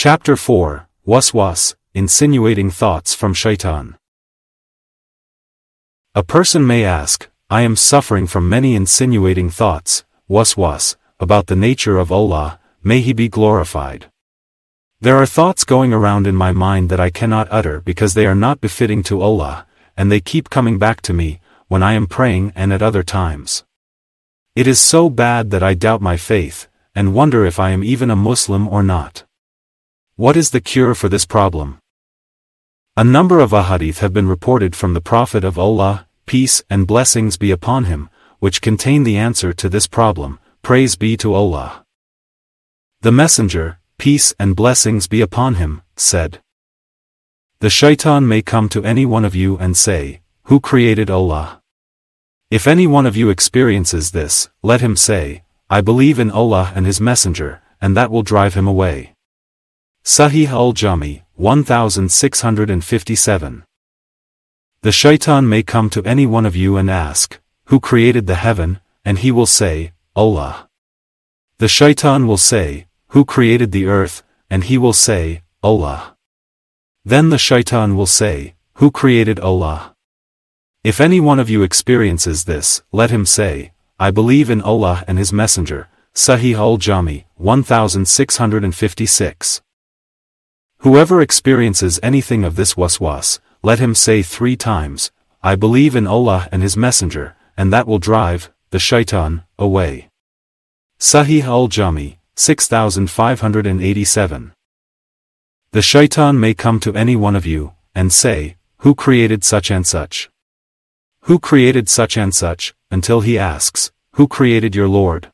Chapter 4, Waswas, Insinuating Thoughts from Shaitan. A person may ask, I am suffering from many insinuating thoughts, waswas, about the nature of Allah, may He be glorified. There are thoughts going around in my mind that I cannot utter because they are not befitting to Allah, and they keep coming back to me, when I am praying and at other times. It is so bad that I doubt my faith, and wonder if I am even a Muslim or not. What is the cure for this problem? A number of ahadith have been reported from the Prophet of Allah, peace and blessings be upon him, which contain the answer to this problem, praise be to Allah. The Messenger, peace and blessings be upon him, said, The shaitan may come to any one of you and say, Who created Allah? If any one of you experiences this, let him say, I believe in Allah and His Messenger, and that will drive him away. Sahih al-Jami, 1657. The shaitan may come to any one of you and ask, Who created the heaven? And he will say, Allah. The shaitan will say, Who created the earth? And he will say, Allah. Then the shaitan will say, Who created Allah? If any one of you experiences this, let him say, I believe in Allah and His Messenger, Sahih al-Jami, 1656. Whoever experiences anything of this waswas, let him say three times, I believe in Allah and His Messenger, and that will drive, the shaitan, away. Sahih al-Jami, 6587. The shaitan may come to any one of you, and say, Who created such and such? Who created such and such, until he asks, Who created your Lord?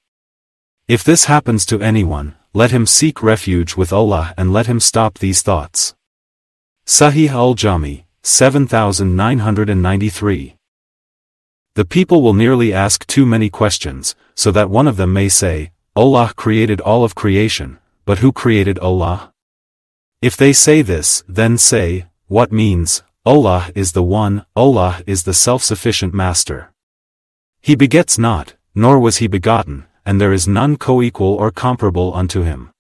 If this happens to anyone, let him seek refuge with Allah and let him stop these thoughts. Sahih al-Jami, 7993. The people will nearly ask too many questions, so that one of them may say, Allah created all of creation, but who created Allah? If they say this, then say, what means, Allah is the one, Allah is the self-sufficient master. He begets not, nor was he begotten, and there is none co-equal or comparable unto him.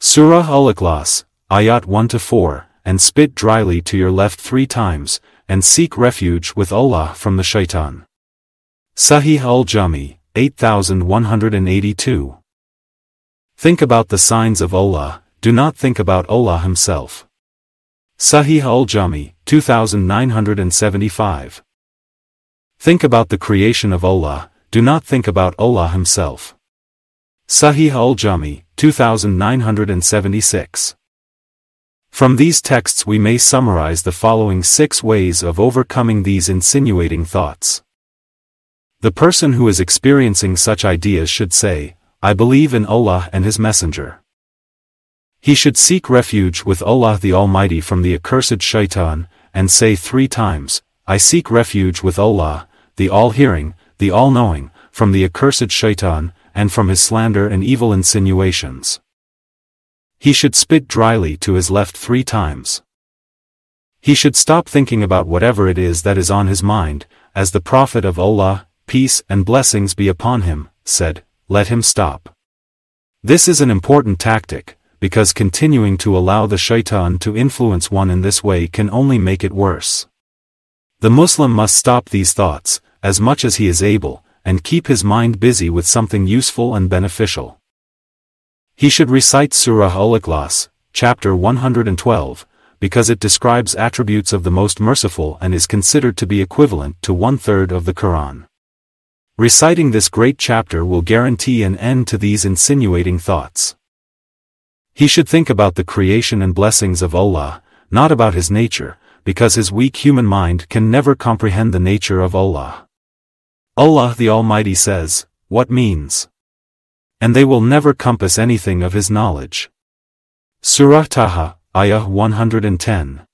Surah Al-Ikhlas, Ayat 1-4, and spit dryly to your left three times, and seek refuge with Allah from the shaitan. Sahih al-Jami, 8182. Think about the signs of Allah, do not think about Allah himself. Sahih al-Jami, 2975. Think about the creation of Allah, do not think about Allah himself. Sahih al-Jami, 2976. From these texts we may summarize the following six ways of overcoming these insinuating thoughts. The person who is experiencing such ideas should say, I believe in Allah and His Messenger. He should seek refuge with Allah the Almighty from the accursed shaitan, and say three times, I seek refuge with Allah, the all-hearing, the all-knowing, from the accursed shaitan, and from his slander and evil insinuations. He should spit dryly to his left three times. He should stop thinking about whatever it is that is on his mind, as the Prophet of Allah, peace and blessings be upon him, said, let him stop. This is an important tactic, because continuing to allow the shaitan to influence one in this way can only make it worse. The Muslim must stop these thoughts, as much as he is able, and keep his mind busy with something useful and beneficial. He should recite Surah Al-Ikhlas, chapter 112, because it describes attributes of the Most Merciful and is considered to be equivalent to one-third of the Quran. Reciting this great chapter will guarantee an end to these insinuating thoughts. He should think about the creation and blessings of Allah, not about his nature, because his weak human mind can never comprehend the nature of Allah. Allah the Almighty says, what means? And they will never compass anything of His knowledge. Surah Taha, Ayah 110.